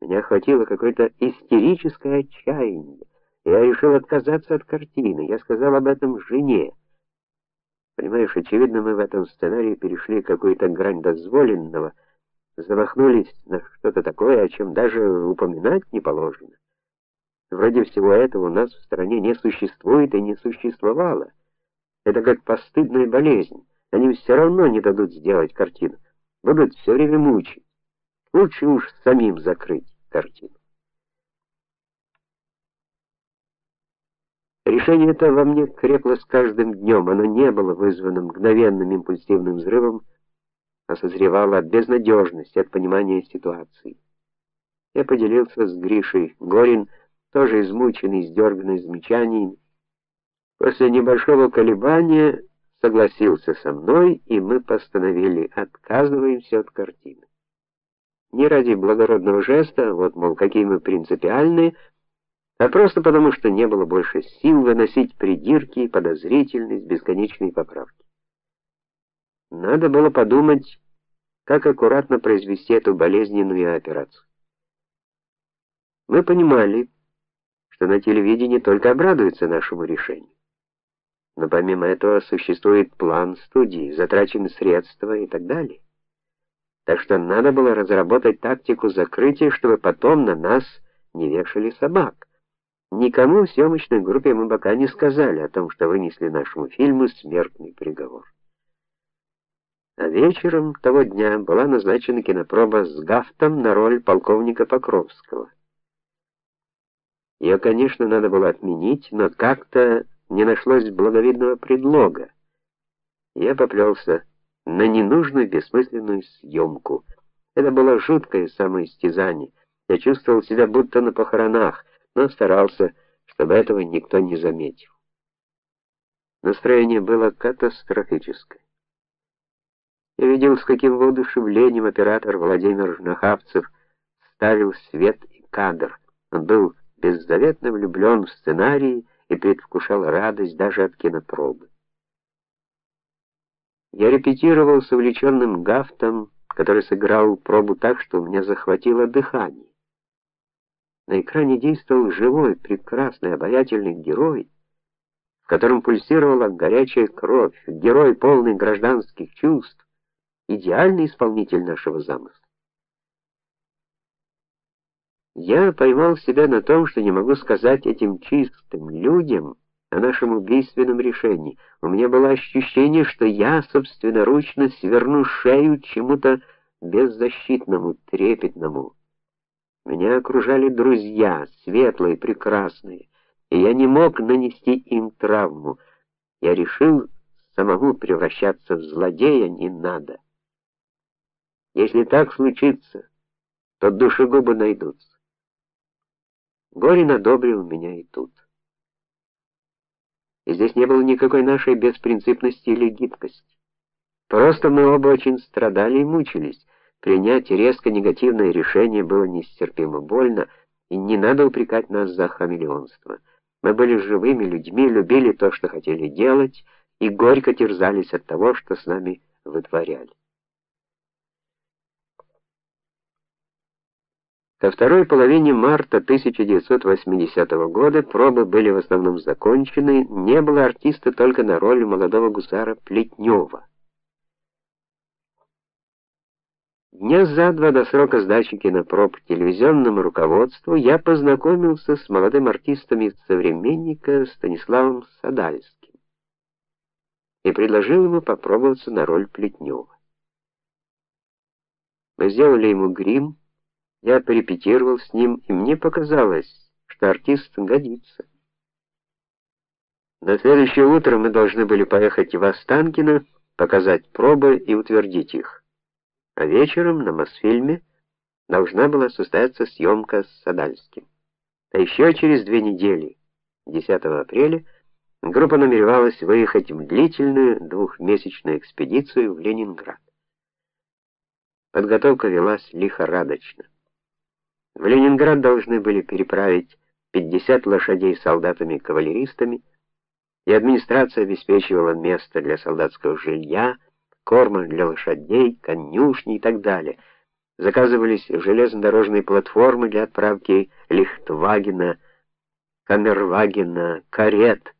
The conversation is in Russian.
Меня охватило какое-то истерическое отчаяние. Я решил отказаться от картины. Я сказал об этом жене. Понимаешь, очевидно, мы в этом сценарии перешли какую-то грань дозволенного, замахнулись на что-то такое, о чем даже упоминать не положено. Вроде всего этого у нас в стране не существует и не существовало. Это как постыдная болезнь. Они все равно не дадут сделать картину. Будут все время мучить. Лучше уж самим закрыть картину. Решение это во мне крепло с каждым днем. Оно не было вызвано мгновенным импульсивным взрывом, а созревало от безнадежности, от понимания ситуации. Я поделился с Гришей Горин, тоже измученный, издерганный замечаниями. После небольшого колебания согласился со мной, и мы постановили отказываемся от картины. Не ради благородного жеста, вот мол, какие мы принципиальные, а просто потому, что не было больше сил выносить придирки, подозрительность, бесконечные поправки. Надо было подумать, как аккуратно произвести эту болезненную операцию. Мы понимали, что на телевидении только обрадуются нашему решению. Но помимо этого существует план студии, затрачены средства и так далее. Так что надо было разработать тактику закрытия, чтобы потом на нас не вешали собак. Никому в съемочной группе мы пока не сказали о том, что вынесли нашему фильму смертный приговор. А вечером того дня была назначена кинопроба с Гафтом на роль полковника Покровского. Ее, конечно, надо было отменить, но как-то не нашлось благовидного предлога. Я поплелся на ненужную бессмысленную съемку. Это было жуткое самоистязание. Я чувствовал себя будто на похоронах но старался, чтобы этого никто не заметил. Настроение было катастрофическое. Я видел, с каким воодушевлением оператор Владимир Нахавцев ставил свет и кадр. Он был беззаветно влюблен в сценарий и предвкушал радость даже от кинопробы. Я репетировал с увлеченным Гафтом, который сыграл пробу так, что у меня захватило дыхание. На экране действовал живой, прекрасный, обаятельный герой, в котором пульсировала горячая кровь, герой полный гражданских чувств, идеальный исполнитель нашего замысла. Я поймал себя на том, что не могу сказать этим чистым людям о нашем убийственном решении. У меня было ощущение, что я собственноручно сверну шею чему-то беззащитному, трепетному. Меня окружали друзья, светлые, прекрасные, и я не мог нанести им травму. Я решил самому превращаться в злодея не надо. Если так случится, то душегубы найдутся. Горин одобрил меня и тут. Здесь не было никакой нашей беспринципности или гибкости. Просто мы оба очень страдали и мучились. Принять резко негативное решение было нестерпимо больно, и не надо упрекать нас за хамелеонство. Мы были живыми людьми, любили то, что хотели делать, и горько терзались от того, что с нами вытворяли. Ко второй половине марта 1980 года пробы были в основном закончены, не было артиста только на роль молодого гусара Плетнева. Дня за два до срока сдачи кинопроб телевизионному руководству я познакомился с молодым артистом из современника Станиславом Садальским и предложил ему попробоваться на роль Плетнева. Мы сделали ему грим, я порепетировал с ним, и мне показалось, что артист годится. На следующее утро мы должны были поехать в Останкино, показать пробы и утвердить их. А вечером на Мосфильме должна была состояться съемка с Садальским. А еще через две недели, 10 апреля, группа намеревалась выехать в длительную двухмесячную экспедицию в Ленинград. Подготовка велась лихорадочно. В Ленинград должны были переправить 50 лошадей с солдатами-кавалеристами, и администрация обеспечивала место для солдатского жилья, корма для лошадей, конюшни и так далее. Заказывались железнодорожные платформы для отправки Лихтвагена, Камервагена, карет